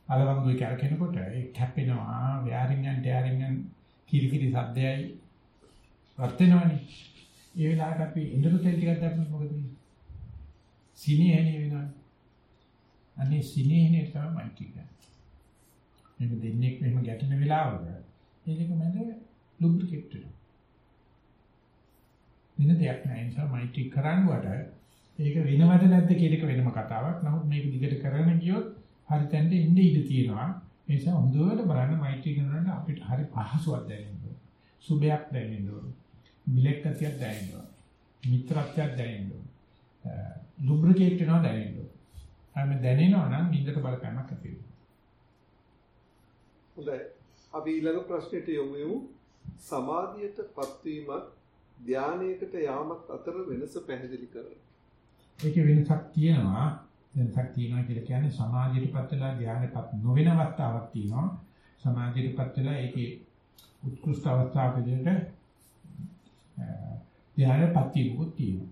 අලවංගුවේ කරකිනකොට ඒ කැපෙනවා. වෑරින් ඇන් ටයරින් ඇන් කිරිකිරි සද්දයයි රත් වෙනවනේ. ඒ වෙලාවට අපි ඉන්ද්‍ර තෙල් ටිකක් දැම්මොත් මොකද වෙන්නේ? සිනේහනේ වෙනවා. අනේ සිනේහනේ තමයි කියන්නේ මේක දෙන්නේ මෙහෙම ගැටෙන වෙලාවක ඒක මැද ලුබ්‍රිකේට් වෙනවා. වෙන දෙයක් නෑ ඒ නිසා මයිටි කරන්නුවට ඒක වෙනවද නැද්ද කියන එක වෙනම කතාවක්. නමුත් මේක දිගට කරගෙන ගියොත් හරි තැනට ඉන්න ඉඩ තියෙනවා. ඒ නිසා හොඳට බලන්න මෛත්‍රී කරනකොට අපිට හරි පහසුවක් දැනෙන්න ඕන. සුබයක් දැනෙන්න ඕන. මිලෙක්කතියක් දැනෙන්න ඕන. මිත්‍රත්වයක් දැනෙන්න ඕන. ලුබ්‍රිකේට් වෙනවා දැනෙන්න ඕන. හැම දැනෙනවා නම් නින්දට බලපෑමක් ඇති වෙනවා. හොඳයි. අපි ඊළඟ ප්‍රශ්නෙට යමු යමු. සමාධියටපත් වීමත් ධානයකට යාමත් අතර වෙනස පැහැදිලි කරන්න. ඒකේ වෙනසක් තියෙනවා. වෙනසක් තියෙනවා කියලා කියන්නේ සමාධියටපත් වෙලා ධානයටපත් නොවන අවස්ථාවක් තියෙනවා. සමාධියටපත් වෙලා ඒකේ උත්කෘෂ්ඨ අවස්ථාවක විදිහට ධානයටපත් වීමකුත් තියෙනවා.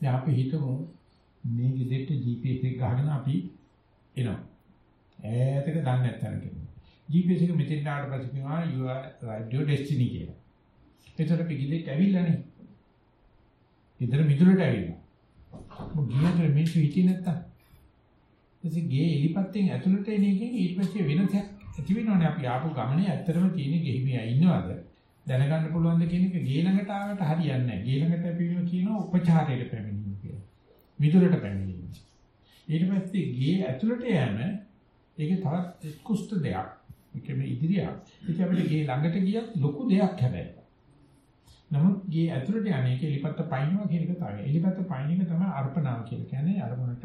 දැන් අපි හිතමු මේ ගෙදරට GPS එක ගහගෙන අපි එනවා. ඈතක දන්නේ නැත්නම් කියනවා. GPS එක මෙතෙන් ආවට පස්සේ කියනවා you are right your destiny කියලා. ඒතර අපි ගෙදරට ඇවිල්ලානේ. ගෙදර මිදුලට ඇවිල්ලා. මොකද ගියතර මිනිස්සු හිටියේ නැත්තම්. එතකොට ගේ එලිපත්තෙන් ඇතුළට එන එකෙන් ඊට පස්සේ වෙනසක් ඇති වෙනවනේ අපි ආපු ගමනේ ඇත්තටම තියෙන ගෙහිමියා ඉන්නවද? දැනගන්න පුළුවන්ද කියන එක ගේ ළඟට ආවට හරියන්නේ නැහැ. ගේ ළඟට අපිම කියනවා උපචාරයට පැමිණීම කියලා. මිදුලට පැමිණීම. ඊට පස්සේ ගේ ඇතුළට යෑම ඒක තවත් කුෂ්ඨ දෙයක්. ඒකෙම ඉදිරියක්. ඒක අපිට ගේ ළඟට ගියත් ලොකු දෙයක් හැබැයි. නමුත් ගේ ඇතුළට යන්නේ ඒක එලිපත්ත පයින්නවා කියන එක තමයි. එලිපත්ත පයින් එක තමයි අර්පණාව කියලා කියන්නේ අරමුණට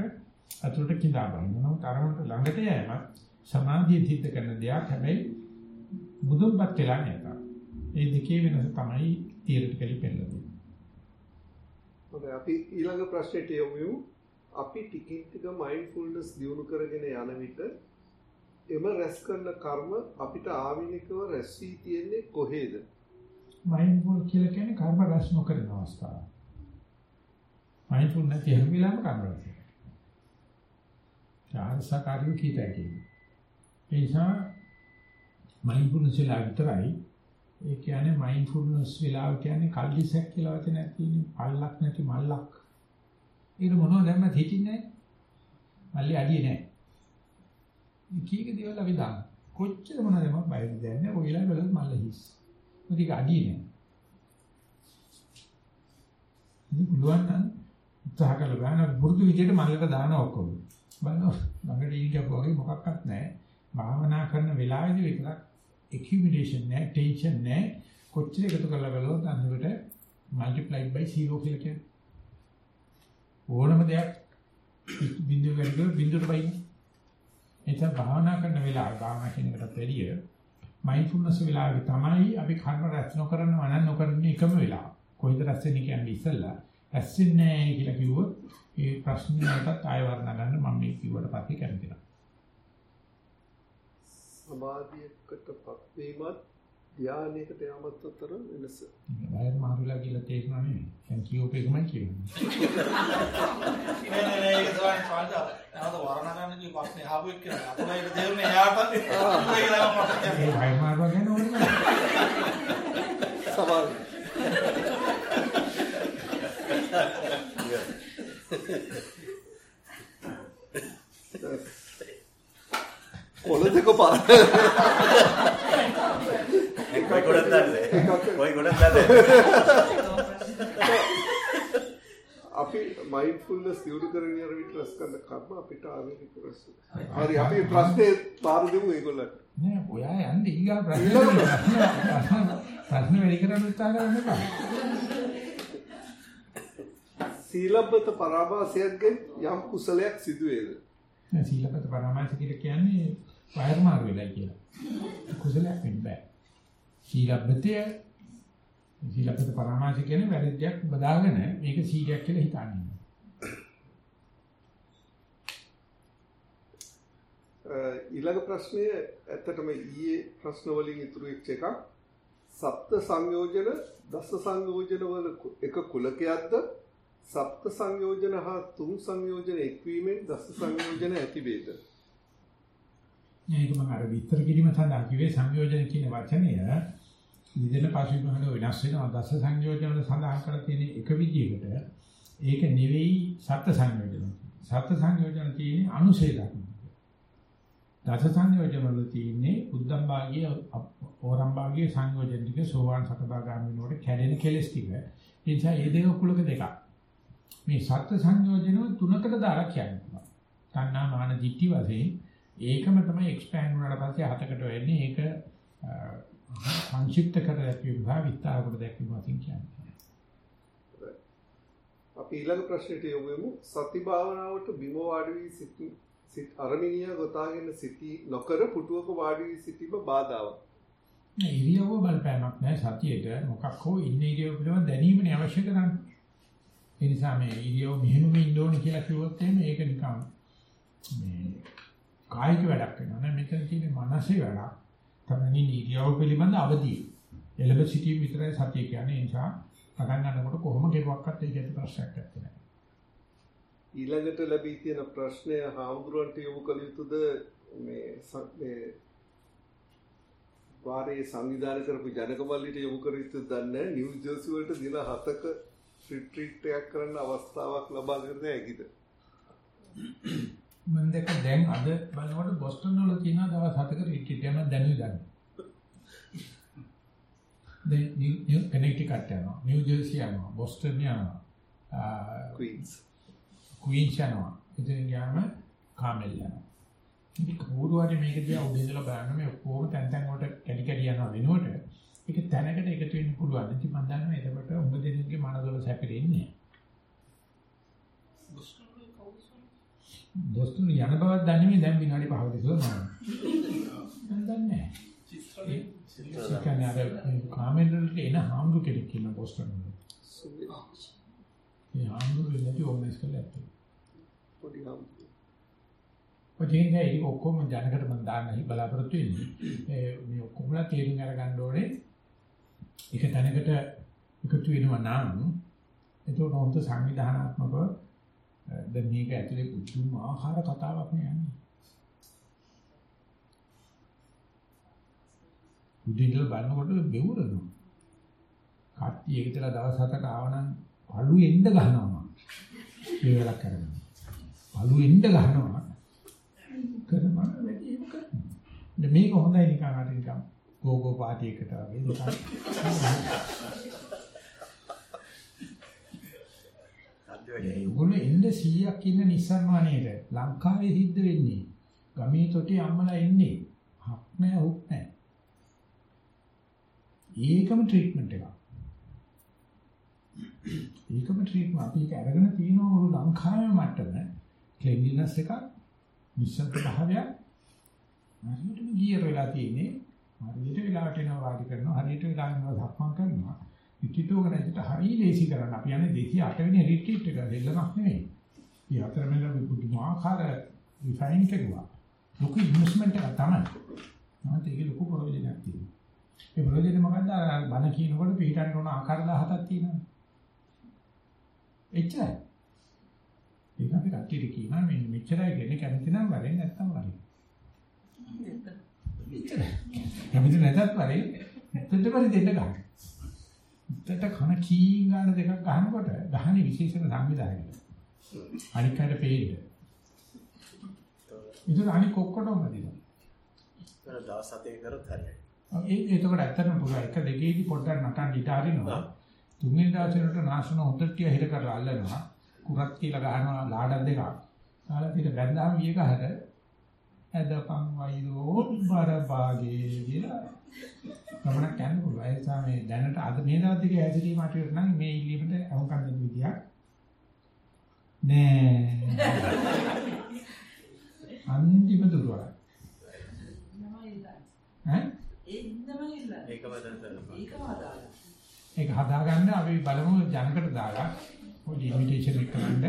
ඇතුළට කිඳා බලනවා. නමුත් අරමුණට ළඟට යෑම සමාධිය සිද්ධ කරන දෙයක් හැබැයි බුදුන්පත් වෙලා නැත. ඒ දෙකේ වෙනස තමයි තියරිටිකලි පෙන්නන්නේ. හොඳයි අපි ඊළඟ ප්‍රශ්නෙට යමු. අපි ටිකින් ටික මයින්ඩ්ෆුල්නස් දියුණු කරගෙන යන විට එම රැස් කරන කර්ම අපිට ආවිනිකව රැස් වී තියෙන්නේ කොහේද? මයින්ඩ්ෆුල් කියලා කියන්නේ කර්ම රැස් නොකරන අවස්ථාව. මයින්ඩ්ෆුල් නැති හැම වෙලාවෙම කර්ම රැස් වෙනවා. ආරසකාරිය කීතයි කියන්නේ. ඒ නිසා මයින්ඩ්ෆුල්නස් වෙලා විතරයි ඒ කියන්නේ මයින්ඩ්ෆුල්නස් වෙලා කියන්නේ කල්ලිසක් කියලා වචනයක් තියෙන්නේ. පල්ලක් නැති මල්ලක්. ඒක මොනවද දැම්මත් හිටින්නේ නැහැ. මල්ලේ අඩිය නැහැ. කීක දේවල් අපි දාන්න. කොච්චර මොනවද මම බයද දැන්නේ. ඔයලා බලද්දි මල්ල හිස්. මොකද අඩිය නෑ. ඉතින් පුළුවන් නම් උත්සාහ කරලා බලන්න මුරුදු විදියට මල්ලට දාන ඔක්කොම. බලන්න ළඟට ඉඳියක් වගේ මොකක්වත් නැහැ. භාවනා කරන වෙලාවේදී විතරක් accumulation නැහැ, tension නැහැ. කොච්චර එකතු කරලා බලුවත් අන්තිමට multiplied by 0 කියලා කියන්නේ. ඕනම දෙයක් බිඳුව ගන්න බිඳුවට බයින. එතන භාවනා කරන වෙලාව භාවනා කියන එකට වැඩිය මයින්ඩ්ෆුල්නස් වෙලාවේ තමයි අපි කර්ම රැස් නොකරනවා නම් නොකරන එකම වෙලාව. කොයිද රැස් වෙන්නේ කියන්නේ ඉස්සෙල්ලා රැස් වෙන්නේ නැහැ කියලා කිව්වොත් ඒ ප්‍රශ්නයටත් ආය වර්ණ ගන්න මම මේ කිව්වට පස්සේ කැමතියි. සමාධියකටපත් වීමත් ධානයකට යamat අතර වෙනස. වයර් මාරුලා කියලා තේරුණා නෙමෙයි. දැන් කියෝප එකමයි කියන්නේ. නෑ නෑ නෑ ඒක තමයි පාඩා. නැවත වර්ණ ගන්න කී ප්‍රශ්නේ අහපු එක්ක අපේ ඒක තේරුනේ එයාට. ඒක තමයි මට ඒ වයර් මාරුවා ගැන ඕනේ නැහැ. සමහර කොළ දෙක පාර කොයි ගොඩක් දන්නේ කොයි ගොඩක් දන්නේ අපි මයින්ඩ්ෆුල්නස් දියුණු කරගෙන යන විට රස කරන කර්ම අපිට ආවේනික ප්‍රශ්න. හරි අපි ප්‍රශ්නේ පාර දෙමු ඒගොල්ලන්ට. නෑ ඔයා යන්නේ ඊගා ප්‍රශ්න ප්‍රශ්න වැඩි කරන්න උත්සාහ කරන්න එපා. සීලබ්බත පරාභාසයෙන් යම් කුසලයක් සිදු වේද? නෑ සීලපත පරාමාස කියලා කියන්නේ වයර් මාරු වෙලා කියලා. කුසලයක් වෙන්න බෑ. සීලබ්බතය සීලපත පරාමාස කියන්නේ වැරද්දක් බදාගෙන මේක සීලයක් කියලා හිතන්නේ. ඊළඟ ප්‍රශ්නය ඇත්තටම ඊයේ ප්‍රශ්න වලින් ඉතුරු වෙච්ච එකක්. සප්ත සංයෝජන දස සංයෝජන වල එක කුලකයක්ද සප්ත සංයෝජන හා තුන් සංයෝජන එක්වීමෙන් දස සංයෝජන ඇති වේද? මේක මම අර විස්තර කිරීම සඳහා කිව්වේ සංයෝජන කියන වචනය විදින පසුබිමකට වෙනස් වෙනවා දස සංයෝජන වල සඳහන් කරලා තියෙන එක විදිහකට ඒක නෙවෙයි සත්‍ය සංයෝජන. සත්‍ය සංයෝජන තියෙන්නේ අනුශේ ධර්ම. දස සංයෝජන වල තියෙන්නේ උද්දම් භාගීය ඕරම් භාගීය සංයෝජන ටික සෝවාන් සකදාගාමී වෙනකොට කැඩෙන කෙලස් ටික. ඒ නිසා මේ දෙක කුලක දෙකක්. මේ සත්‍ය සංයෝජන තුනකට දාලා කියන්නේ. තණ්හා මාන දිට්ඨි වශයෙන් ඒකම තමයි එක්ස්පෑන්ඩ් වුණාට පස්සේ හතකට වෙන්නේ ඒක සංක්ෂිප්ත කර දැක්වීම සහ විස්තර කර දැක්වීම වශයෙන් කියන්නේ. අපි ඊළඟ ප්‍රශ්නෙට යමු වෙමු. සති භාවනාවට බිම වාඩි වී සිටි සිට අරමිනිය ගොතාගෙන සිටි නොකර පුටුවක වාඩි වී සිටීම බාධාවක්. නෑ ඉරියව්ව බලපෑමක් නෑ සතියේට මොකක් හෝ ඉන්නේ ඉරියව්ව පිළිබඳ දැනීමනේ අවශ්‍ය කරන්නේ. ඒ නිසා මේ ඉරියව්ව මෙහෙම ඉන්න ඕනේ කියලා කිව්වොත් එහෙම ඒක නිකන් මේ කායික වැඩක් වෙනවා නේද මෙතන තියෙන්නේ මානසික වැඩක්. තමයි ඉරියව්ව පිළිබඳ අවදිය. එළඹ සිටීම විතරයි සතිය කියන්නේ. ඒ නිසා පටන් ගන්නකොට කොහොම කෙරුවක්වත් ඒක ඇති ප්‍රශ්නයක් නැහැ. ඊළඟට ලැබී තියෙන ප්‍රශ්නය හාමුදුරන්ට යොමු කළ යුතුද මේ මේ වාරයේ සංවිධානය කරපු ජනකමල්ලිට යොමු කර යුතුද දන්නේ නිව් ජර්සි වලට දින 7ක රිට්‍රීට් එකක් කරන්න අවස්ථාවක් ලබා දෙන්න හැකිද මම දැක්ක දැන් අද බලනකොට බොස්ටන් වල තියෙන දවස් 7ක රිට්‍රීට් එකක් දැනුයි ගන්න. දැන් නිව් කනෙක්ටිකට් යනවා, නිව් ජර්සි යනවා, බොස්ටන් යනවා. ක්වීන්ස් ක්වීන්ස් යනවා. ඉතින් ගියාම කාමෙල් යනවා. ඉතින් කවුරු හරි මේක දිහා උඩ ඉඳලා බලන්න මේ ඔක්කොම තැන් තැන් වලට කැඩි කැඩි යනවා වෙනකොට ඒක තැනකට එකතු වෙන්න පුළුවන්. ඉතින් මම දන්නවා එතකොට උඹ දෙන්නගේ මනසවල සැපෙන්නේ බොස්ටන් යන බවක් දන්නේ දැන් විනාඩි 5කට ඉස්සෙල්ලා මම. දන්නේ නැහැ. සිකන්නේ අර කාමෙල් වලට එන හාමුදුර කෙනෙක් ඉන්න බොස්ටන් වල. ඒ හාමුදුර නැති ඕනස් කළා ඇත්තේ. පොඩි හාමුදුරුවෝ ඔය කියන්නේ ඒක ඔක්කොම ජනකට මම දාන්න බලාපොරොත්තු වෙන්නේ. ඒ මේ ඔක්කොමලා තේරුම් අරගන්න ඕනේ. ඒක තැනකට එකතු වෙනවා නම් එතකොට හොඳ සංවිධානාත්මකව Uh, දැන් මේක ඇතුලේ පුදුම ආහාර කතාවක් නේ යන්නේ. උදින්දල බලනකොට බෙවුරනවා. කට්ටිය එකතලා දවස් හතක ආවනම් පළු එන්න ගහනවා. ඒ වෙලක් කරගෙන. පළු එන්න ගහනවා. කරනවා වැඩි එහෙම කරනවා. දැන් මේක හොඳයි නිකන් අර නිකන් ගෝගෝ පාටි එකට වගේ නිකන්. ඒගොල්ලෝ එන්න 100ක් ඉන්න Nissan මානේට ලංකාවේ සිද්ධ වෙන්නේ. ගමේ තොටේ අම්මලා එන්නේ. හක් නැහැ හුක් නැහැ. ඒකම ට්‍රීට්මන්ට් එකක්. ඒකම ට්‍රීට්මන්ට් අපි ඒක අරගෙන තියෙනවා මුළු ලංකාවේ මට්ටම ක්ලීන්ලිනස් එකක් නිශ්ශබ්ද භාවයක් හරියටම ගියර වෙලා තියෙන්නේ හරියට වෙලාවට එනවා වාඩි කරනවා හරියට වෙලාවට එනවා ධක්මන් කරනවා පිටිටෝ කරේට හරිය ලේසි කරන්න අපි යන්නේ 208 වෙනි රිට්‍රීට් එක දෙල්ලමක් නෙවෙයි. මේ අතරමැද පුදුමාකාර රිෆයින් කරුවා. ලොකු ඉන්වෙස්ට්මන්ට් එකක් තමයි. මම ඒක ලොකු ප්‍රයෝජනයක් තියෙනවා. ඒ ප්‍රයෝජනේ මොකද්ද? බණ කියනකොට පිටන්න ඕන ආකාර 17ක් තියෙනවා. එච්චරයි. ඒක අපි කට්ටියට කියනවා මේ මෙච්චරයි කියන්නේ කැමති නම් වරෙන් නැත්තම් වරෙන්. කැමති නැතත් වරෙන් නැත්තම් දෙන්න ගන්න. උත්තට කන කී ගන්න දෙකක් ගහනකොට ගහන්නේ විශේෂම සංවිධානයකට. අනික් අයට පේන්න. ඒක අනික් ඔක්කොටම දිනවා. ඒක දවස් හතේ කරොත් හරියයි. ඒ එතකොට ඇත්තටම පුළුවන් එක දෙකේදී පොඩ්ඩක් නටන්න ඉඩ හරිනවා. තුන්වෙනි දවසේට නාශන හොඳට හිර කරලා අල්ලනවා. කුරක් කියලා ගහනවා ලාඩක් දෙකක්. තාලා පිට බැඳාම ඊය ගහට ඇදපන් වයිරෝ බරපාගේ කියලා ගමනක් යන්න පුළුවන්. ඒ නිසා මේ දැනට අද මේ දවස් දෙකේ ඇදිරීම අටුවට නම් මේ ඉල්ලීමට අවකන් දෙන්න විදියක් නෑ. අන්තිම දුරවල. ඈ? ඒකම දැන් කරනවා. ඒක හදාගන්න අපි බලමු ජනකට දාලා ඔය ඉන්විටේෂන් එක කරන්න.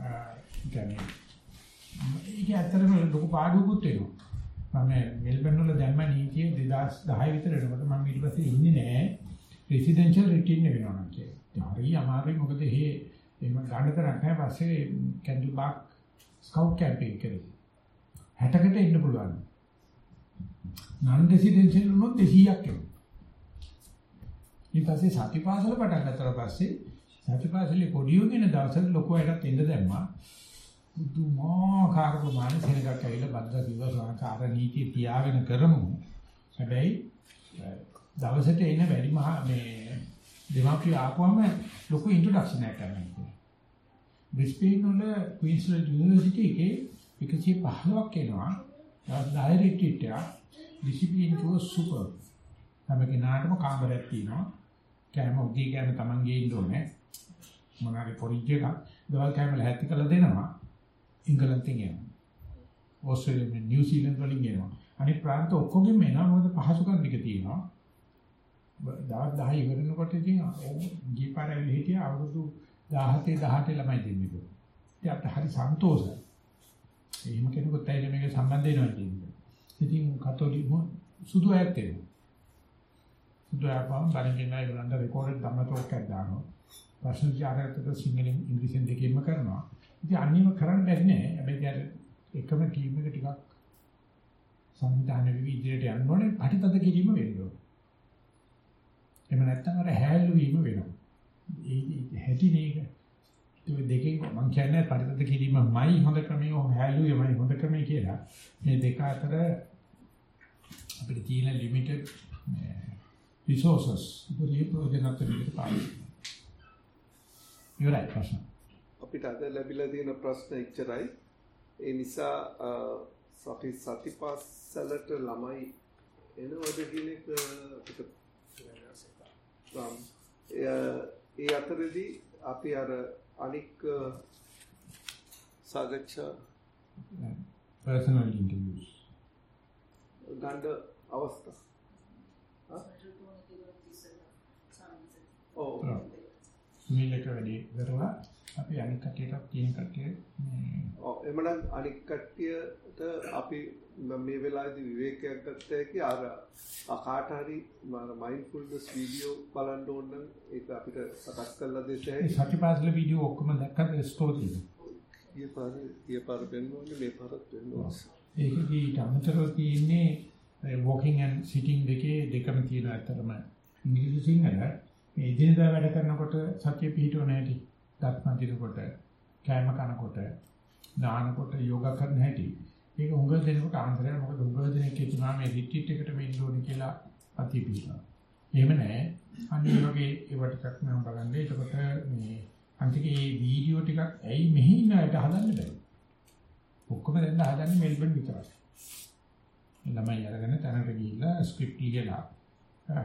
ආ කියන්නේ ඒක ඇත්තටම ලොකු පාඩුවකුත් වෙනවා. මම මෙල්බන් වල දැම්ම නීතිය 2010 විතර වෙනකොට මම ඊට පස්සේ ඉන්නේ නෑ රෙසිඩෙන්ෂල් රිට්‍රීට් එක වෙනවා නම් කියලා. හරි අමාරුයි මොකද එහෙ එහෙම ගන්න තරක් නෑ පස්සේ කැන්ඩල් බාක් ස්කවුට් කැම්පේන් කරේ. 60කට ඉන්න පුළුවන්. නන් රෙසිඩෙන්ෂල් වුණොත් 200ක් එනවා. ඊට පස්සේ සතිපාසල පටන් ගත්තා පස්සේ සතිපාසලේ පොඩි උගෙන දවසට ලොකු අයටත් එන්න දැම්මා. බුදුමාකාර ප්‍රමාණය සෙනගක් ඇවිල්ලා බද්දා කිව්වා සාකාර නීතිය තියාගෙන කරමු. හැබැයි දවසට එන වැඩි මහා මේ දෙමාපිය ආපුවම ලොකු ඉන්ට්‍රොඩක්ෂන් එකක් කරනවා. බ්‍රිස්බේන් වල ක්වීන්ස්ලන්ඩ් යුනිවර්සිටි එකේ 115ක් එනවා. දවස් 10 රිට්‍රීට් එක. ඩිසිප්ලින් එක සුපර්. හැම කෙනාටම කාමරයක් තියෙනවා. කෑම උදේ කෑම Taman ගේන්න ඕනේ. මොනාරි පොරිජ් එකක් දවල් කෑම ලැහැත්ති කරලා දෙනවා. ඉංගලන්තෙන් එනවා. ඕස්ට්‍රේලියාවෙන් නිව්සීලන්ත වලින් එනවා. අනිත් ප්‍රාන්ත ඔක්කොගෙම එනවා මොකද පහසුකම් ටික තියෙනවා. දවස් 10 ඉවරනකොට ඉතින් ගිපාර ඇවිල්ලා හිටියා අවුරුදු 17 18 ළමයි දෙන්නෙක්. ඉතින් අපිට හරි සන්තෝෂයි. එහෙම කෙනෙකුත් ඇයිද මේක සම්බන්ධ වෙනවා කියන්නේ. ඉතින් කතෝලික සුදු අයත් එනවා. සුදු අයපම් බණගෙන ඒගොල්ලන්ට රෙකෝඩඩ් ධම්මතෝක් එකක් දානවා. ප්‍රශ්න විචාරයකට සිංහලෙන් ඉංග්‍රීසියෙන් දෙකෙන්ම කරනවා. ඉතින් අනිම කරන්න බැරි නෑ. හැබැයි අර එකම ටීම් එක ටිකක් සංවිධානය විදිහට යන්න ඕනේ පරිතද කිරීම වෙන්න ඕනේ. එහෙම නැත්නම් අර හැල්ලු වීම වෙනවා. ඒ හැටි නේක. ඒ දෙකෙන් මම කියන්නේ පරිතද කිරීමයි හොඳ ක්‍රමය හැල්ලුවමයි හොඳ ක්‍රමය කියලා. මේ දෙක අතර අපිට තියෙන ලිමිටඩ් resources උපරිම ප්‍රයෝජනවත් විදිහට පාවිච්චි. ඉවරයි ප්‍රශ්න. අපිට අද ලැබිලා තියෙන ප්‍රශ්න එච්චරයි. ඒ නිසා අපි සතිපස්සලට ළමයි එනවද කියන එක අපිට ඒ අතරේදී අපි අර අනික් සාකච්ඡා personal interviews. ගන්න අවස්ථා. ඔව්. මේලක වැඩි කරලා අපි අනික් කට්ටියටත් තියෙන කට්ටිය මේ ඔව් එමනම් අනික් කට්ටියට අපි මේ වෙලාවේදී විවේකයක් ගත්ත හැකි අර කාට හරි මයින්ඩ්ෆුල්නස් වීඩියෝ බලන්න ඕන නම් ඒක අපිට සකස් කරලා දෙන්න හැකි සතිපාසල වීඩියෝ ඔක්කොම දැක්කද ස්ටෝරියද ඊය පාර ඊය පාර පෙන්වන්නේ මේ පාරත් පෙන්වනවා ඒකදී අමතරව තියෙන්නේ walking and sitting දෙකේ දෙකම තියෙන ඇත්තටම ඉංග්‍රීසි සිංහල. මේ ඉදිනදා වැඩ කරනකොට සතිය පිහිටව නැහැටි දත් මදිනකොට කෑම කනකොට දානකොට යෝගා කරන හැටි ඒක උඟ දෙනකොට ආන්තරය මොකද උඟ දෙනෙක් කියනවා මේ රිට්‍රීට් එකට මේ ඉන්න ඕනේ කියලා අති පිළිනවා. එහෙම නැහැ. අනිත් වගේ ඒවට එකක් මම බලන්නේ. එතකොට මේ අන්තිකේ මේ වීඩියෝ ටිකක් ඇයි මෙහි ඉන්න අයට හදන්න බැරි. ඔක්කොම දැන් හදන්නේ මෙල්බන් විතරයි. ළමයි අරගෙන තැනකට ගිහිල්ලා ස්ක්‍රිප්ට් ලියලා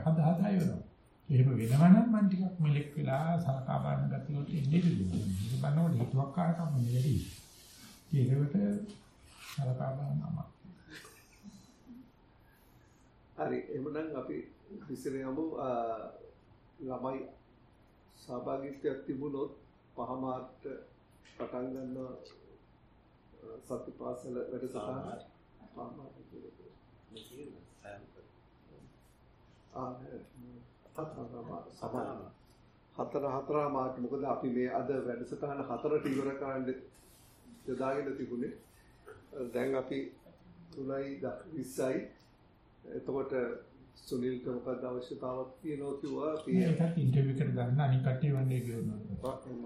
හදා හදා ඉවරනවා. එහෙම වෙනවනම් මම ටිකක් මෙලෙක් වෙලා සලකා බලන්න ගත්තොත් එන්නේ දෙන්නේ. ඒක බලනකොට හිතුවක්කාරකම නෙවෙයි. ඒකට සලකා බලනවා. හරි එහෙනම් අපි ඉස්සර යමු ළමයි සහභාගීත්වයක් තිබුණොත් පහමාර්ට පටන් ගන්න සතිපාසල වැඩසටහන පහමාර්ට හතර හතර මාර්ට මොකද අපි මේ අද වැඩසටහන හතරට ඉවර කරන්න යොදාගෙන තිබුණේ දැන් අපි 3යි 20යි එතකොට සුනිල්ට මොකක්ද අවශ්‍යතාවක් තියෙනවා කිව්වා අපි ඒකත් ඉන්ටර්වියු එකට ගන්න අනික් කට්ටිය වන්නේ කියනවා. ආ, එහෙම.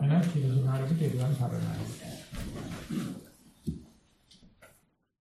එහෙනම් කිසිමාරකට ඒකෙන් සරණයි.